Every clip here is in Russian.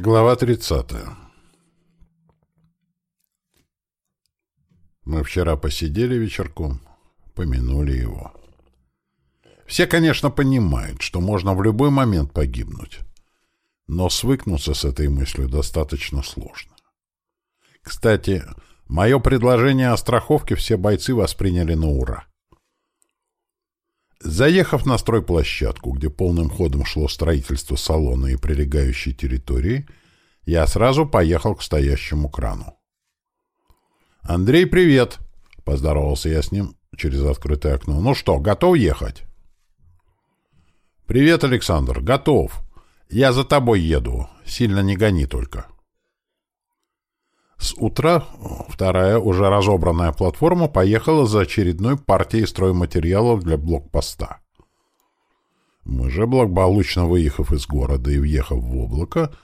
Глава 30. Мы вчера посидели вечерком, помянули его. Все, конечно, понимают, что можно в любой момент погибнуть. Но свыкнуться с этой мыслью достаточно сложно. Кстати, мое предложение о страховке все бойцы восприняли на ура. Заехав на стройплощадку, где полным ходом шло строительство салона и прилегающей территории, я сразу поехал к стоящему крану. «Андрей, привет!» — поздоровался я с ним через открытое окно. «Ну что, готов ехать?» «Привет, Александр, готов. Я за тобой еду. Сильно не гони только». С утра вторая, уже разобранная платформа поехала за очередной партией стройматериалов для блокпоста. Мы же, благополучно выехав из города и въехав в облако,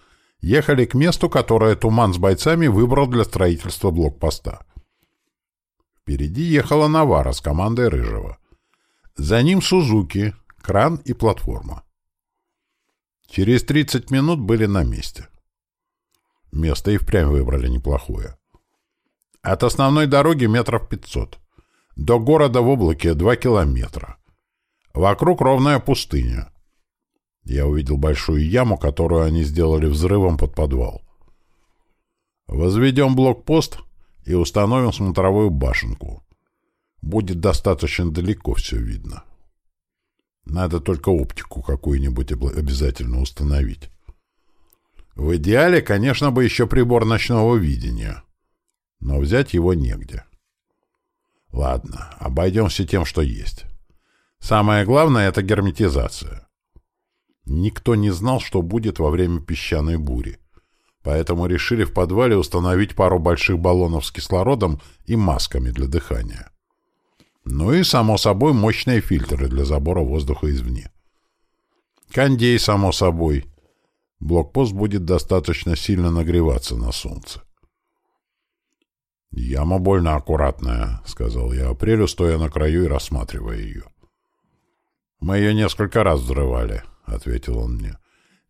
ехали к месту, которое Туман с бойцами выбрал для строительства блокпоста. Впереди ехала Навара с командой Рыжего. За ним Сузуки, кран и платформа. Через 30 минут были на месте. Место и впрямь выбрали неплохое. От основной дороги метров пятьсот. До города в облаке два километра. Вокруг ровная пустыня. Я увидел большую яму, которую они сделали взрывом под подвал. Возведем блокпост и установим смотровую башенку. Будет достаточно далеко все видно. Надо только оптику какую-нибудь обязательно установить. В идеале, конечно, бы еще прибор ночного видения. Но взять его негде. Ладно, обойдемся тем, что есть. Самое главное — это герметизация. Никто не знал, что будет во время песчаной бури. Поэтому решили в подвале установить пару больших баллонов с кислородом и масками для дыхания. Ну и, само собой, мощные фильтры для забора воздуха извне. Кондей, само собой — Блокпост будет достаточно сильно нагреваться на солнце. «Яма больно аккуратная», — сказал я апрелю, стоя на краю и рассматривая ее. «Мы ее несколько раз взрывали», — ответил он мне.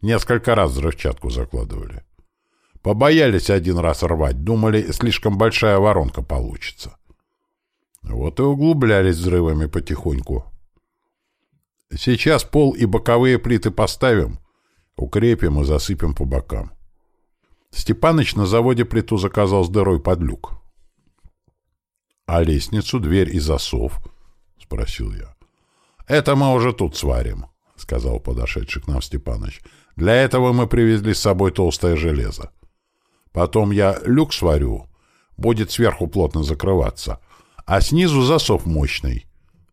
«Несколько раз взрывчатку закладывали. Побоялись один раз рвать, думали, слишком большая воронка получится. Вот и углублялись взрывами потихоньку. Сейчас пол и боковые плиты поставим, Укрепим и засыпем по бокам. Степаныч на заводе плиту заказал с дырой под люк. — А лестницу, дверь и засов? — спросил я. — Это мы уже тут сварим, — сказал подошедший к нам Степаныч. — Для этого мы привезли с собой толстое железо. Потом я люк сварю, будет сверху плотно закрываться, а снизу засов мощный.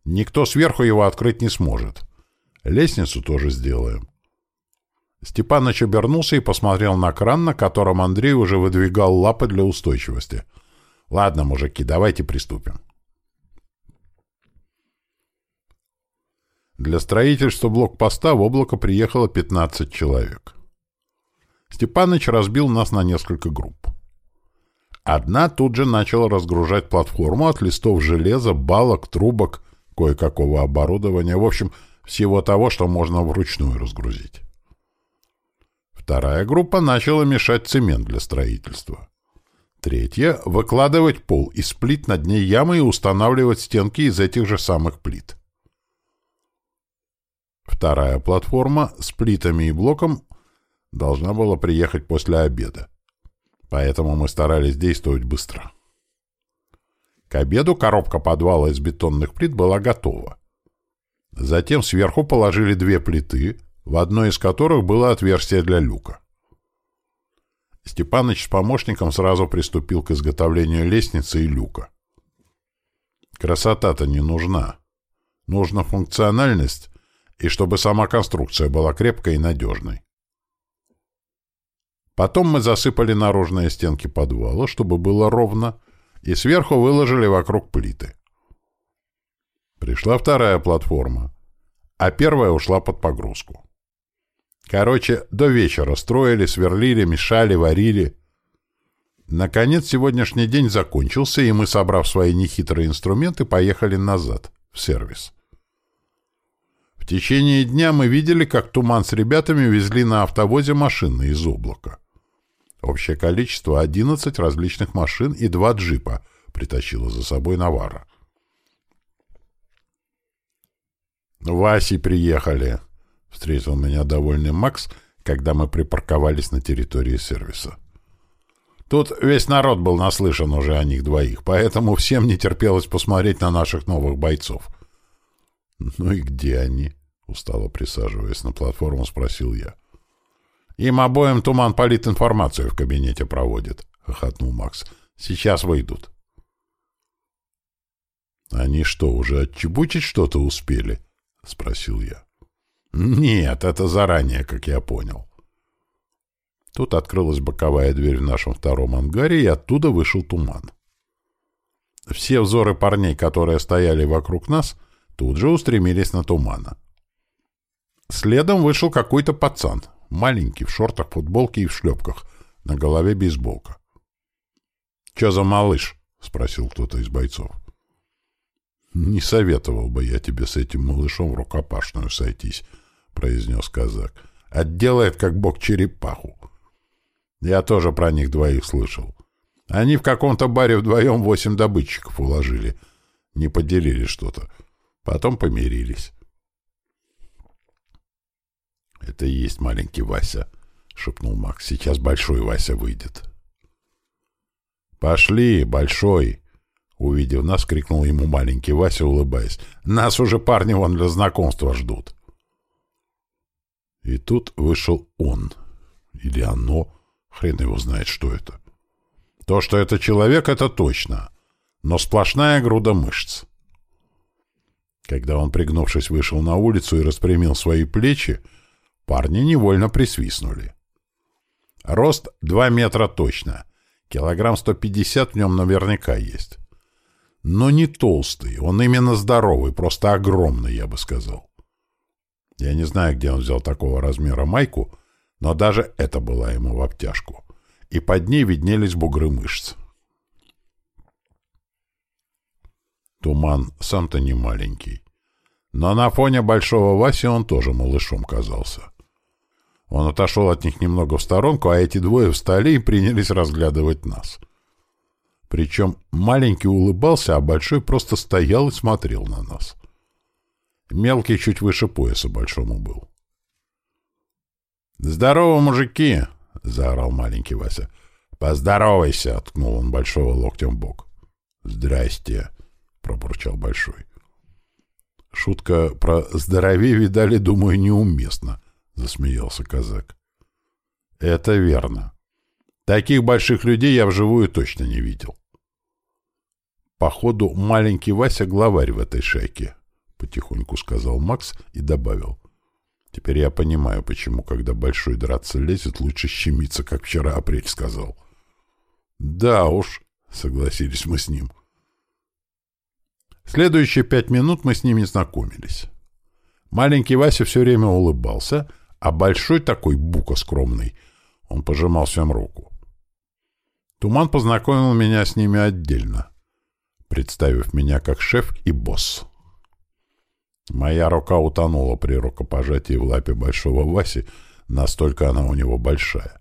Никто сверху его открыть не сможет. Лестницу тоже сделаем. Степаныч обернулся и посмотрел на кран, на котором Андрей уже выдвигал лапы для устойчивости. «Ладно, мужики, давайте приступим». Для строительства блокпоста в облако приехало 15 человек. Степаныч разбил нас на несколько групп. Одна тут же начала разгружать платформу от листов железа, балок, трубок, кое-какого оборудования, в общем, всего того, что можно вручную разгрузить. Вторая группа начала мешать цемент для строительства. Третья — выкладывать пол из плит на дне ямы и устанавливать стенки из этих же самых плит. Вторая платформа с плитами и блоком должна была приехать после обеда. Поэтому мы старались действовать быстро. К обеду коробка подвала из бетонных плит была готова. Затем сверху положили две плиты — в одной из которых было отверстие для люка. Степаныч с помощником сразу приступил к изготовлению лестницы и люка. Красота-то не нужна. Нужна функциональность, и чтобы сама конструкция была крепкой и надежной. Потом мы засыпали наружные стенки подвала, чтобы было ровно, и сверху выложили вокруг плиты. Пришла вторая платформа, а первая ушла под погрузку. Короче, до вечера строили, сверлили, мешали, варили. Наконец, сегодняшний день закончился, и мы, собрав свои нехитрые инструменты, поехали назад, в сервис. В течение дня мы видели, как Туман с ребятами везли на автовозе машины из облака. Общее количество — 11 различных машин и два джипа притащила за собой Навара. «Васи приехали!» — встретил меня довольный Макс, когда мы припарковались на территории сервиса. Тут весь народ был наслышан уже о них двоих, поэтому всем не терпелось посмотреть на наших новых бойцов. «Ну и где они?» — устало присаживаясь на платформу, спросил я. «Им обоим туман политинформацию в кабинете проводит», — хохотнул Макс. «Сейчас выйдут». «Они что, уже отчебучить что-то успели?» — спросил я. «Нет, это заранее, как я понял». Тут открылась боковая дверь в нашем втором ангаре, и оттуда вышел туман. Все взоры парней, которые стояли вокруг нас, тут же устремились на тумана. Следом вышел какой-то пацан, маленький, в шортах, футболке и в шлепках, на голове бейсболка. — Че за малыш? — спросил кто-то из бойцов. — Не советовал бы я тебе с этим малышом в рукопашную сойтись, — произнес казак. — Отделает, как бог, черепаху. Я тоже про них двоих слышал. Они в каком-то баре вдвоем восемь добытчиков уложили. Не поделили что-то. Потом помирились. — Это и есть маленький Вася, — шепнул Макс. — Сейчас большой Вася выйдет. — Пошли, большой! Увидев нас, крикнул ему маленький Вася, улыбаясь. «Нас уже парни вон для знакомства ждут!» И тут вышел он. Или оно. Хрен его знает, что это. То, что это человек, это точно. Но сплошная груда мышц. Когда он, пригнувшись, вышел на улицу и распрямил свои плечи, парни невольно присвистнули. Рост два метра точно. Килограмм сто пятьдесят в нем наверняка есть. Но не толстый, он именно здоровый, просто огромный, я бы сказал. Я не знаю, где он взял такого размера майку, но даже это была ему в обтяжку. И под ней виднелись бугры мышц. Туман сам-то не маленький. Но на фоне большого Васи он тоже малышом казался. Он отошел от них немного в сторонку, а эти двое встали и принялись разглядывать нас — причем маленький улыбался, а большой просто стоял и смотрел на нас. Мелкий чуть выше пояса большому был. «Здорово, мужики!» — заорал маленький Вася. «Поздоровайся!» — ткнул он большого локтем в бок. «Здрасте!» — пробурчал большой. «Шутка про здоровье, видали, думаю, неуместно», — засмеялся казак. «Это верно. Таких больших людей я вживую точно не видел. Походу, маленький Вася главарь в этой шайке, — потихоньку сказал Макс и добавил. Теперь я понимаю, почему, когда большой драться лезет, лучше щемиться, как вчера Апрель сказал. Да уж, согласились мы с ним. Следующие пять минут мы с ним не знакомились. Маленький Вася все время улыбался, а большой такой, бука скромный, он пожимал всем руку. Туман познакомил меня с ними отдельно представив меня как шеф и босс. Моя рука утонула при рукопожатии в лапе большого Васи, настолько она у него большая.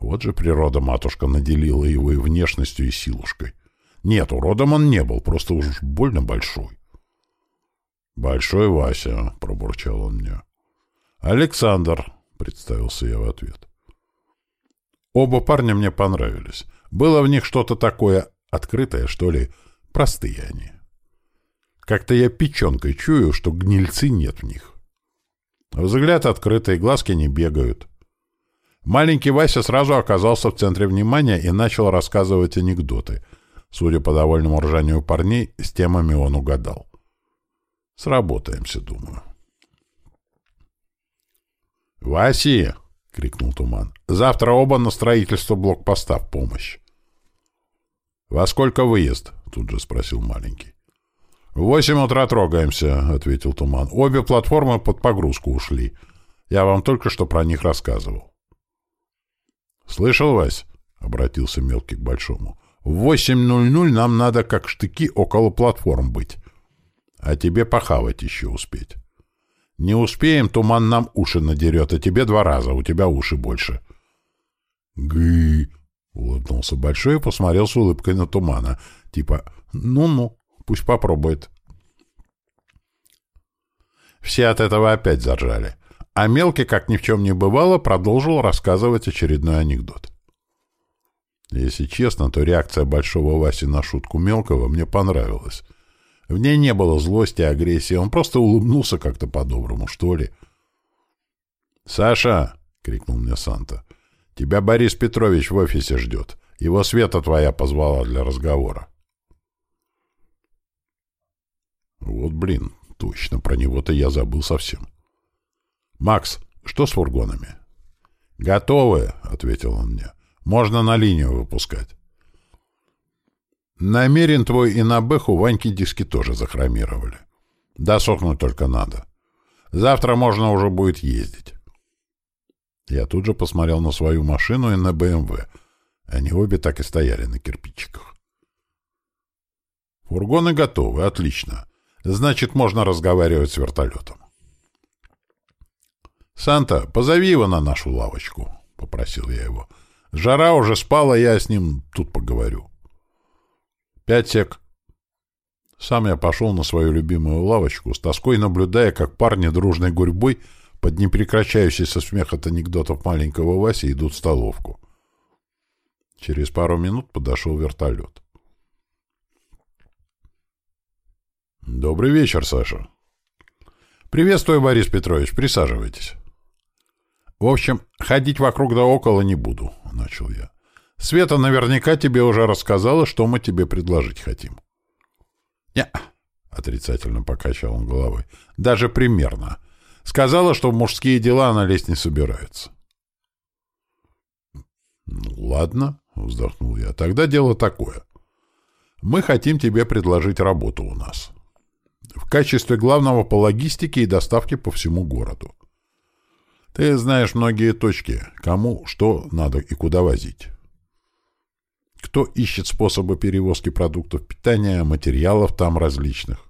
Вот же природа-матушка наделила его и внешностью, и силушкой. Нет, уродом он не был, просто уж больно большой. «Большой Вася», — пробурчал он мне. «Александр», — представился я в ответ. Оба парня мне понравились. Было в них что-то такое Открытые, что ли? Простые они. Как-то я печенкой чую, что гнильцы нет в них. Взгляд открытый, глазки не бегают. Маленький Вася сразу оказался в центре внимания и начал рассказывать анекдоты. Судя по довольному ржанию парней, с темами он угадал. Сработаемся, думаю. «Васи!» — крикнул Туман. «Завтра оба на строительство блокпоста в помощь. «Во сколько выезд?» — тут же спросил маленький. «В восемь утра трогаемся», — ответил Туман. «Обе платформы под погрузку ушли. Я вам только что про них рассказывал». «Слышал, Вась?» — обратился мелкий к большому. «В восемь ноль ноль нам надо, как штыки, около платформ быть. А тебе похавать еще успеть. Не успеем, Туман нам уши надерет, а тебе два раза, у тебя уши больше». Гы! Улыбнулся Большой и посмотрел с улыбкой на тумана. Типа, ну-ну, пусть попробует. Все от этого опять заржали. А Мелкий, как ни в чем не бывало, продолжил рассказывать очередной анекдот. Если честно, то реакция Большого Васи на шутку Мелкого мне понравилась. В ней не было злости агрессии, он просто улыбнулся как-то по-доброму, что ли. «Саша!» — крикнул мне Санта. «Тебя Борис Петрович в офисе ждет. Его Света твоя позвала для разговора». Вот блин, точно, про него-то я забыл совсем. «Макс, что с фургонами?» «Готовы», — ответил он мне. «Можно на линию выпускать». Намерен твой и на Бэху Ваньки диски тоже захромировали. Досохнуть только надо. Завтра можно уже будет ездить. Я тут же посмотрел на свою машину и на БМВ. Они обе так и стояли на кирпичиках. Фургоны готовы, отлично. Значит, можно разговаривать с вертолетом. «Санта, позови его на нашу лавочку», — попросил я его. «Жара уже спала, я с ним тут поговорю». «Пять сек». Сам я пошел на свою любимую лавочку, с тоской наблюдая, как парни дружной гурьбой под непрекращающийся смех от анекдотов маленького Васи идут в столовку. Через пару минут подошел вертолет. «Добрый вечер, Саша». «Приветствую, Борис Петрович. Присаживайтесь». «В общем, ходить вокруг да около не буду», — начал я. «Света наверняка тебе уже рассказала, что мы тебе предложить хотим». «Не», — отрицательно покачал он головой, — «даже примерно. Сказала, что в мужские дела она лезть не собирается». «Ну, ладно», — вздохнул я, — «тогда дело такое. Мы хотим тебе предложить работу у нас. В качестве главного по логистике и доставке по всему городу. Ты знаешь многие точки, кому что надо и куда возить. Кто ищет способы перевозки продуктов питания, материалов там различных.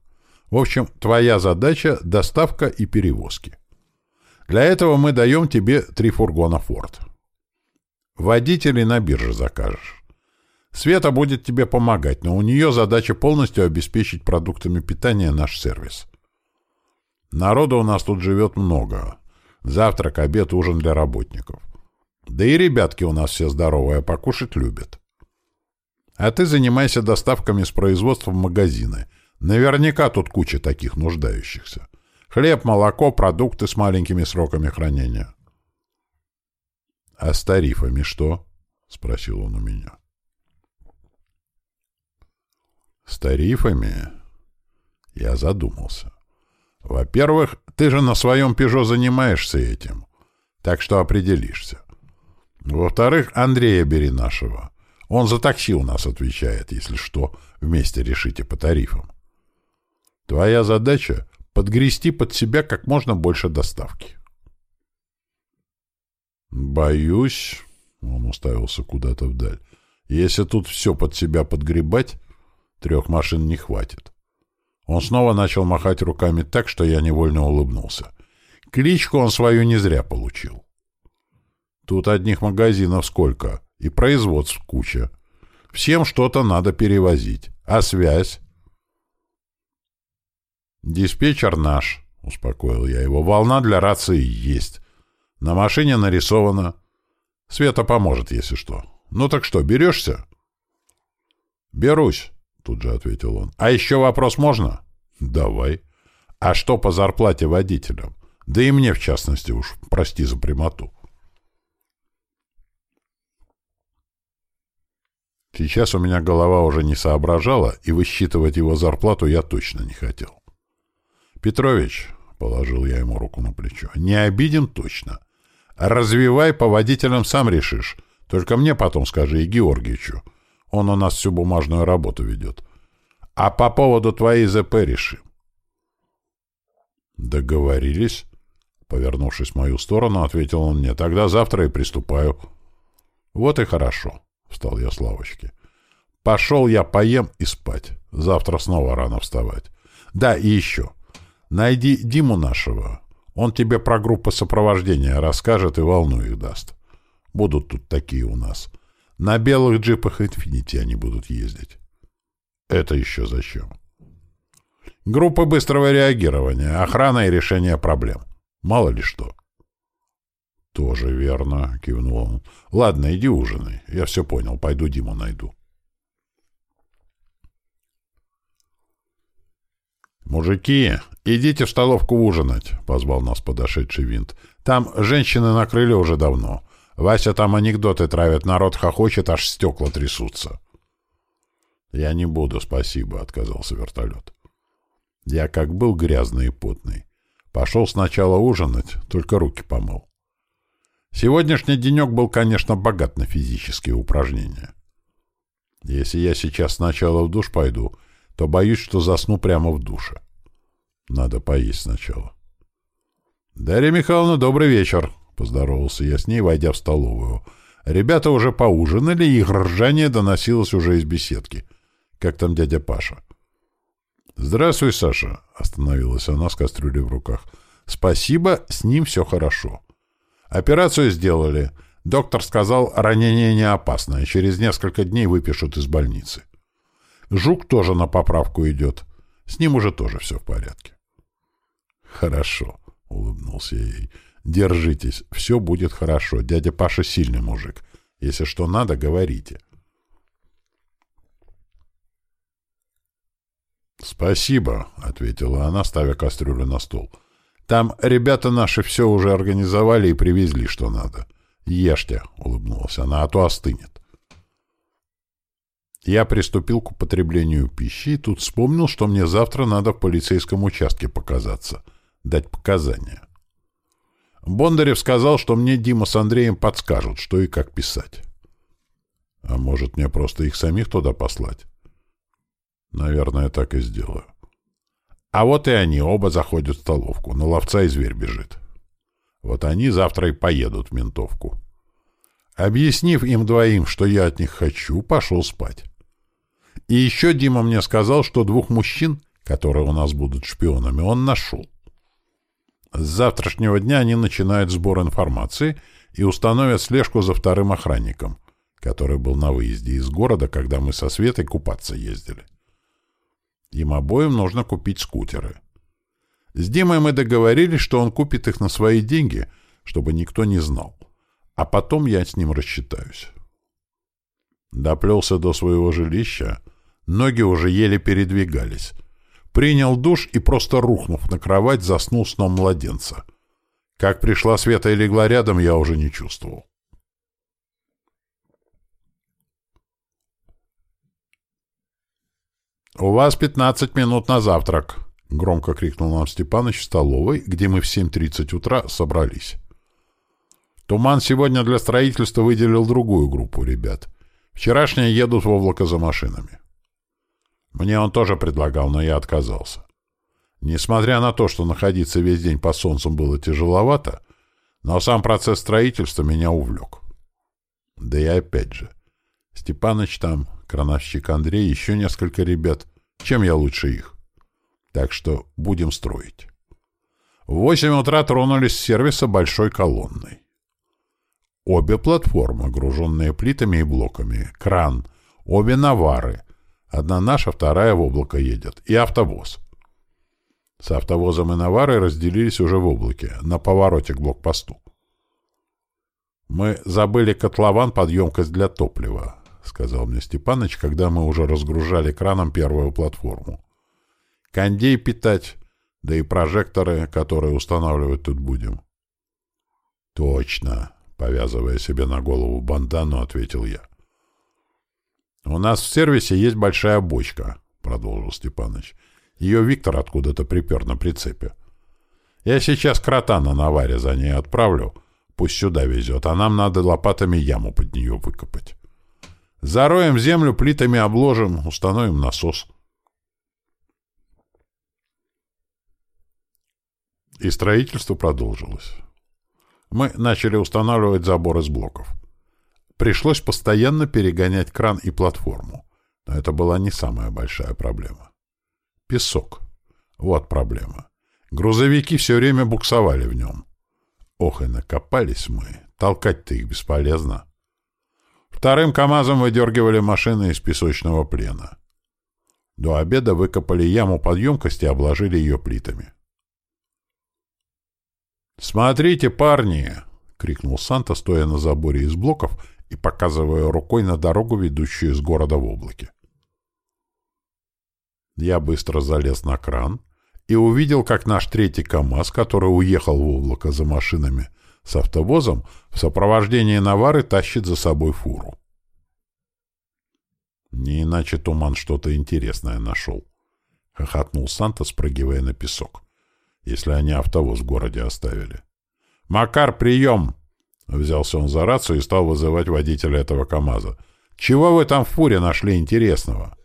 В общем, твоя задача — доставка и перевозки. Для этого мы даем тебе три фургона «Форд». Водителей на бирже закажешь. Света будет тебе помогать, но у нее задача полностью обеспечить продуктами питания наш сервис. Народу у нас тут живет много. Завтрак, обед, ужин для работников. Да и ребятки у нас все здоровые, покушать любят. А ты занимайся доставками с производства в магазины. Наверняка тут куча таких нуждающихся. Хлеб, молоко, продукты с маленькими сроками хранения. — А с тарифами что? — спросил он у меня. — С тарифами? Я задумался. Во-первых, ты же на своем «Пежо» занимаешься этим, так что определишься. Во-вторых, Андрея бери нашего. Он за такси у нас отвечает, если что, вместе решите по тарифам. Твоя задача — подгрести под себя как можно больше доставки. Боюсь, — он уставился куда-то вдаль, — если тут все под себя подгребать, трех машин не хватит. Он снова начал махать руками так, что я невольно улыбнулся. Кличку он свою не зря получил. Тут одних магазинов сколько, и производств куча. Всем что-то надо перевозить. А связь? «Диспетчер наш», — успокоил я его. «Волна для рации есть. На машине нарисовано. Света поможет, если что. Ну так что, берешься?» «Берусь», тут же ответил он. «А еще вопрос можно?» «Давай. А что по зарплате водителям? Да и мне, в частности, уж прости за прямоту». Сейчас у меня голова уже не соображала, и высчитывать его зарплату я точно не хотел. «Петрович», — положил я ему руку на плечо, — «не обиден точно. Развивай по водителям сам решишь. Только мне потом скажи и Георгиевичу. Он у нас всю бумажную работу ведет. А по поводу твоей ЗП решим. Договорились. Повернувшись в мою сторону, ответил он мне. Тогда завтра и приступаю. Вот и хорошо. Встал я с лавочки. Пошел я поем и спать. Завтра снова рано вставать. Да, и еще. Найди Диму нашего. Он тебе про группы сопровождения расскажет и волну их даст. Будут тут такие у нас. На белых джипах Infinity они будут ездить. Это еще зачем? Группы быстрого реагирования, охрана и решение проблем. Мало ли что. Тоже верно, кивнул он. Ладно, иди ужинай. Я все понял, пойду Диму найду. «Мужики, идите в столовку ужинать», — позвал нас подошедший винт. «Там женщины накрыли уже давно. Вася там анекдоты травит, народ хохочет, аж стекла трясутся». «Я не буду, спасибо», — отказался вертолет. Я как был грязный и потный. Пошел сначала ужинать, только руки помыл. Сегодняшний денек был, конечно, богат на физические упражнения. Если я сейчас сначала в душ пойду, то боюсь, что засну прямо в душе. Надо поесть сначала. «Дарья Михайловна, добрый вечер!» — поздоровался я с ней, войдя в столовую. Ребята уже поужинали, и их ржание доносилось уже из беседки. Как там дядя Паша? «Здравствуй, Саша!» — остановилась она с кастрюлей в руках. «Спасибо, с ним все хорошо. Операцию сделали. Доктор сказал, ранение не опасное. Через несколько дней выпишут из больницы. Жук тоже на поправку идет. С ним уже тоже все в порядке. «Хорошо», — улыбнулся я ей. «Держитесь, все будет хорошо. Дядя Паша сильный мужик. Если что надо, говорите». «Спасибо», — ответила она, ставя кастрюлю на стол. «Там ребята наши все уже организовали и привезли, что надо. Ешьте», — улыбнулась она, — «а то остынет». Я приступил к употреблению пищи и тут вспомнил, что мне завтра надо в полицейском участке показаться, дать показания. Бондарев сказал, что мне Дима с Андреем подскажут, что и как писать. А может, мне просто их самих туда послать? Наверное, так и сделаю. А вот и они оба заходят в столовку. На ловца и зверь бежит. Вот они завтра и поедут в ментовку. Объяснив им двоим, что я от них хочу, пошел спать. И еще Дима мне сказал, что двух мужчин, которые у нас будут шпионами, он нашел. С завтрашнего дня они начинают сбор информации и установят слежку за вторым охранником, который был на выезде из города, когда мы со Светой купаться ездили. Им обоим нужно купить скутеры. С Димой мы договорились, что он купит их на свои деньги, чтобы никто не знал. А потом я с ним рассчитаюсь. Доплелся до своего жилища, Ноги уже еле передвигались. Принял душ и, просто рухнув на кровать, заснул сном младенца. Как пришла Света и легла рядом, я уже не чувствовал. «У вас пятнадцать минут на завтрак», — громко крикнул нам Степаныч в столовой, где мы в 7.30 утра собрались. Туман сегодня для строительства выделил другую группу ребят. Вчерашние едут в облако за машинами. Мне он тоже предлагал, но я отказался. Несмотря на то, что находиться весь день под солнцем было тяжеловато, но сам процесс строительства меня увлек. Да и опять же, Степаныч там, крановщик Андрей, еще несколько ребят. Чем я лучше их? Так что будем строить. В восемь утра тронулись с сервиса большой колонной. Обе платформы, груженные плитами и блоками, кран, обе навары, Одна наша, вторая в облако едет. И автобус. С автовозом и Наварой разделились уже в облаке, на повороте к блокпосту. «Мы забыли котлован под емкость для топлива», — сказал мне Степаныч, когда мы уже разгружали краном первую платформу. «Кондей питать, да и прожекторы, которые устанавливать тут будем». «Точно», — повязывая себе на голову бандану, ответил я. «У нас в сервисе есть большая бочка», — продолжил Степаныч. «Ее Виктор откуда-то припер на прицепе. Я сейчас крота на наваре за ней отправлю, пусть сюда везет, а нам надо лопатами яму под нее выкопать. Зароем землю, плитами обложим, установим насос». И строительство продолжилось. Мы начали устанавливать забор из блоков. Пришлось постоянно перегонять кран и платформу. Но это была не самая большая проблема. Песок. Вот проблема. Грузовики все время буксовали в нем. Ох, и накопались мы. Толкать-то их бесполезно. Вторым КАМАЗом выдергивали машины из песочного плена. До обеда выкопали яму под емкость и обложили ее плитами. «Смотрите, парни!» — крикнул Санта, стоя на заборе из блоков и показывая рукой на дорогу, ведущую из города в облаке. Я быстро залез на кран и увидел, как наш третий КАМАЗ, который уехал в облако за машинами с автовозом, в сопровождении Навары тащит за собой фуру. Не иначе Туман что-то интересное нашел. Хохотнул Санта, спрыгивая на песок. Если они автовоз в городе оставили. «Макар, прием!» Взялся он за рацию и стал вызывать водителя этого КамАЗа. «Чего вы там в фуре нашли интересного?»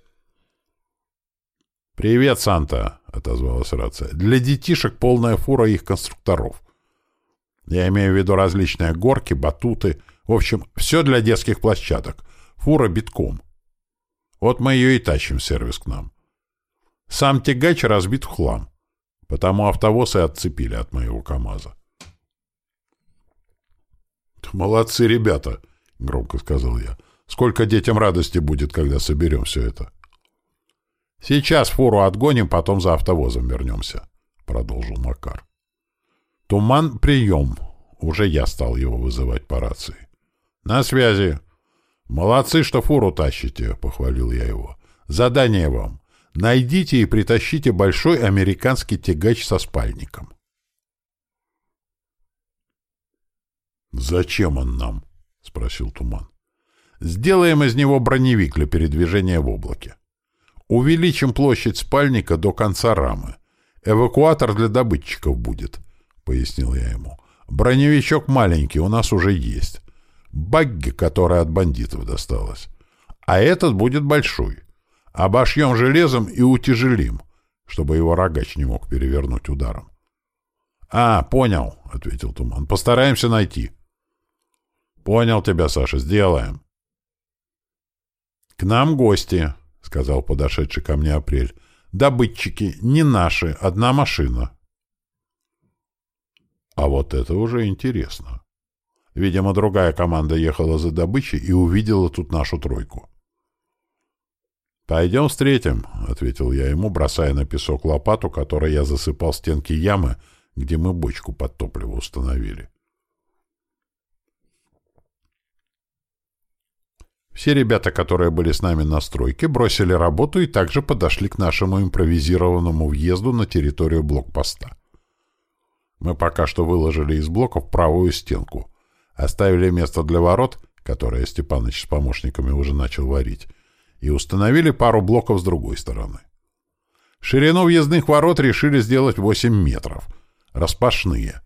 «Привет, Санта!» — отозвалась рация. «Для детишек полная фура их конструкторов. Я имею в виду различные горки, батуты. В общем, все для детских площадок. Фура битком. Вот мы ее и тащим в сервис к нам. Сам тягач разбит в хлам. Потому автовоз и отцепили от моего КамАЗа. «Молодцы ребята!» — громко сказал я. «Сколько детям радости будет, когда соберем все это!» «Сейчас фуру отгоним, потом за автовозом вернемся», — продолжил Макар. «Туман, прием!» Уже я стал его вызывать по рации. «На связи!» «Молодцы, что фуру тащите», — похвалил я его. «Задание вам. Найдите и притащите большой американский тягач со спальником». «Зачем он нам?» — спросил Туман. «Сделаем из него броневик для передвижения в облаке. Увеличим площадь спальника до конца рамы. Эвакуатор для добытчиков будет», — пояснил я ему. «Броневичок маленький, у нас уже есть. Багги, которая от бандитов досталась. А этот будет большой. Обошьем железом и утяжелим, чтобы его рогач не мог перевернуть ударом». «А, понял», — ответил Туман. «Постараемся найти». «Понял тебя, Саша, сделаем». «К нам гости», — сказал подошедший ко мне Апрель. «Добытчики, не наши, одна машина». А вот это уже интересно. Видимо, другая команда ехала за добычей и увидела тут нашу тройку. «Пойдем встретим», — ответил я ему, бросая на песок лопату, которой я засыпал стенки ямы, где мы бочку под топливо установили. Все ребята, которые были с нами на стройке, бросили работу и также подошли к нашему импровизированному въезду на территорию блокпоста. Мы пока что выложили из блоков правую стенку, оставили место для ворот, которое Степаныч с помощниками уже начал варить, и установили пару блоков с другой стороны. Ширину въездных ворот решили сделать 8 метров, распашные,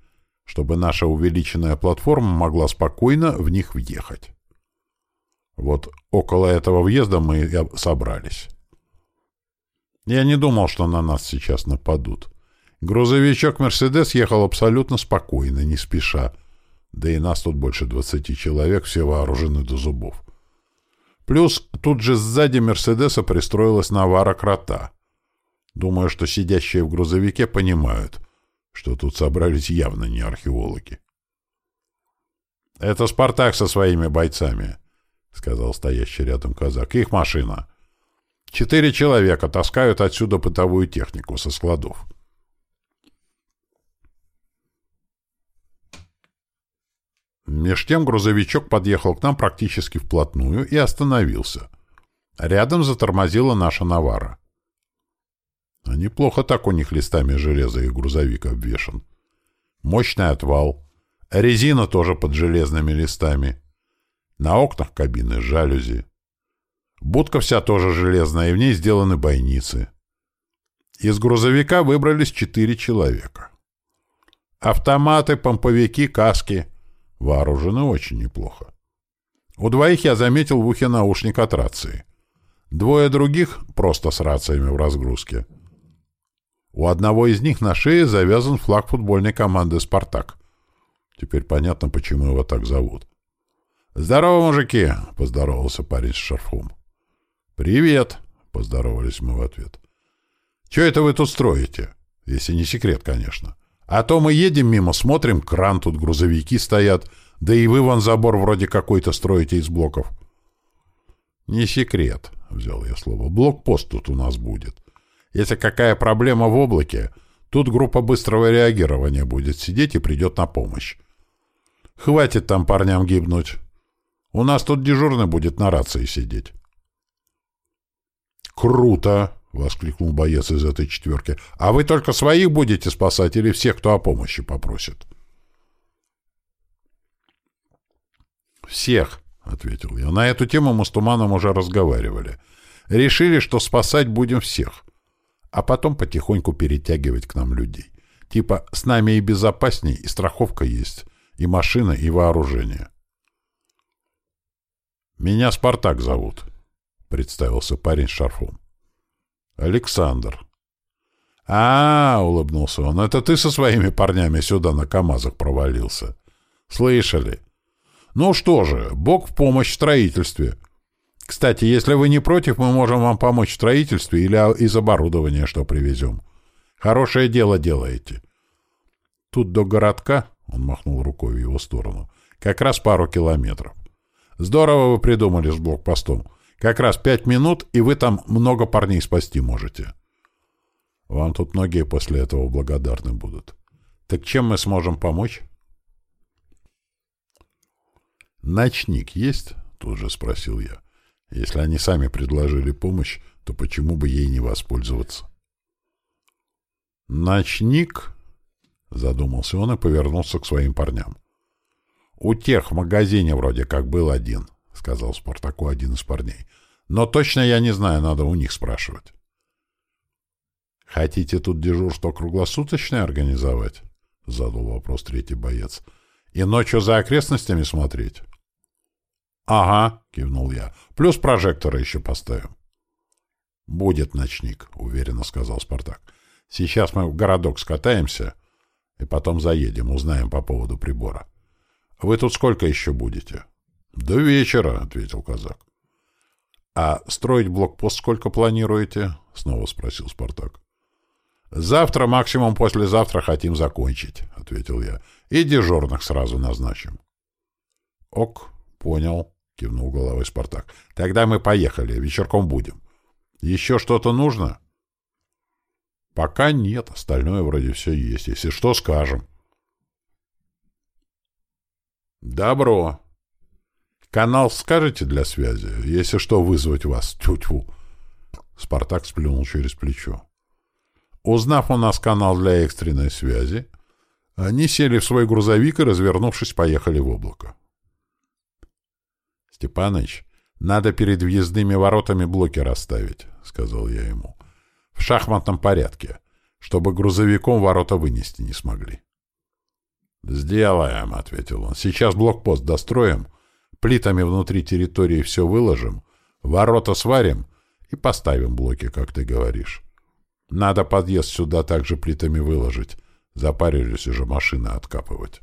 чтобы наша увеличенная платформа могла спокойно в них въехать. Вот около этого въезда мы собрались. Я не думал, что на нас сейчас нападут. Грузовичок «Мерседес» ехал абсолютно спокойно, не спеша. Да и нас тут больше двадцати человек, все вооружены до зубов. Плюс тут же сзади «Мерседеса» пристроилась навара крота. Думаю, что сидящие в грузовике понимают, что тут собрались явно не археологи. «Это «Спартак» со своими бойцами», — сказал стоящий рядом казак. «Их машина. Четыре человека таскают отсюда бытовую технику со складов». Меж тем грузовичок подъехал к нам практически вплотную и остановился. Рядом затормозила наша навара. А неплохо так у них листами железа и грузовик обвешан. Мощный отвал. Резина тоже под железными листами. На окнах кабины жалюзи. Будка вся тоже железная, и в ней сделаны бойницы. Из грузовика выбрались четыре человека. Автоматы, помповики, каски — Вооружены очень неплохо. У двоих я заметил в ухе наушник от рации. Двое других просто с рациями в разгрузке. У одного из них на шее завязан флаг футбольной команды «Спартак». Теперь понятно, почему его так зовут. «Здорово, мужики!» — поздоровался парень с шарфом. «Привет!» — поздоровались мы в ответ. «Че это вы тут строите? Если не секрет, конечно. А то мы едем мимо, смотрим, кран тут грузовики стоят, Да и вы вон забор вроде какой-то строите из блоков. Не секрет, взял я слово. Блокпост тут у нас будет. Если какая проблема в облаке, тут группа быстрого реагирования будет сидеть и придет на помощь. Хватит там парням гибнуть. У нас тут дежурный будет на рации сидеть. «Круто!» — воскликнул боец из этой четверки. «А вы только своих будете спасать или всех, кто о помощи попросит?» «Всех», — ответил я. «На эту тему мы с Туманом уже разговаривали. Решили, что спасать будем всех, а потом потихоньку перетягивать к нам людей. Типа, с нами и безопасней, и страховка есть, и машина, и вооружение». «Меня Спартак зовут», — представился парень с шарфом. «Александр». «А, -а, -а — улыбнулся он, — это ты со своими парнями сюда на КамАЗах провалился. Слышали? Ну что же, Бог в помощь в строительстве. Кстати, если вы не против, мы можем вам помочь в строительстве или из оборудования, что привезем. Хорошее дело делаете. Тут до городка, — он махнул рукой в его сторону, — как раз пару километров. Здорово вы придумали с блокпостом. Как раз пять минут, и вы там много парней спасти можете. Вам тут многие после этого благодарны будут. Так чем мы сможем помочь? «Ночник есть?» — тут же спросил я. «Если они сами предложили помощь, то почему бы ей не воспользоваться?» «Ночник?» — задумался он и повернулся к своим парням. «У тех в магазине вроде как был один», — сказал Спартаку один из парней. «Но точно я не знаю, надо у них спрашивать». «Хотите тут дежурство круглосуточное организовать?» — задал вопрос третий боец. «И ночью за окрестностями смотреть?» «Ага», — кивнул я. «Плюс прожекторы еще поставим». «Будет ночник», — уверенно сказал Спартак. «Сейчас мы в городок скатаемся и потом заедем, узнаем по поводу прибора. Вы тут сколько еще будете?» «До вечера», — ответил казак. «А строить блокпост сколько планируете?» — снова спросил Спартак. «Завтра, максимум послезавтра хотим закончить», — ответил я. «И дежурных сразу назначим». «Ок, понял», — кивнул головой Спартак. — Тогда мы поехали, вечерком будем. — Еще что-то нужно? — Пока нет, остальное вроде все есть. Если что, скажем. — Добро. Канал скажете для связи, если что, вызвать вас. Тю-тю. Спартак сплюнул через плечо. Узнав у нас канал для экстренной связи, они сели в свой грузовик и, развернувшись, поехали в облако. Степаныч, надо перед въездными воротами блоки расставить, — сказал я ему. — В шахматном порядке, чтобы грузовиком ворота вынести не смогли. — Сделаем, — ответил он. — Сейчас блокпост достроим, плитами внутри территории все выложим, ворота сварим и поставим блоки, как ты говоришь. Надо подъезд сюда также плитами выложить. Запарились уже машины откапывать.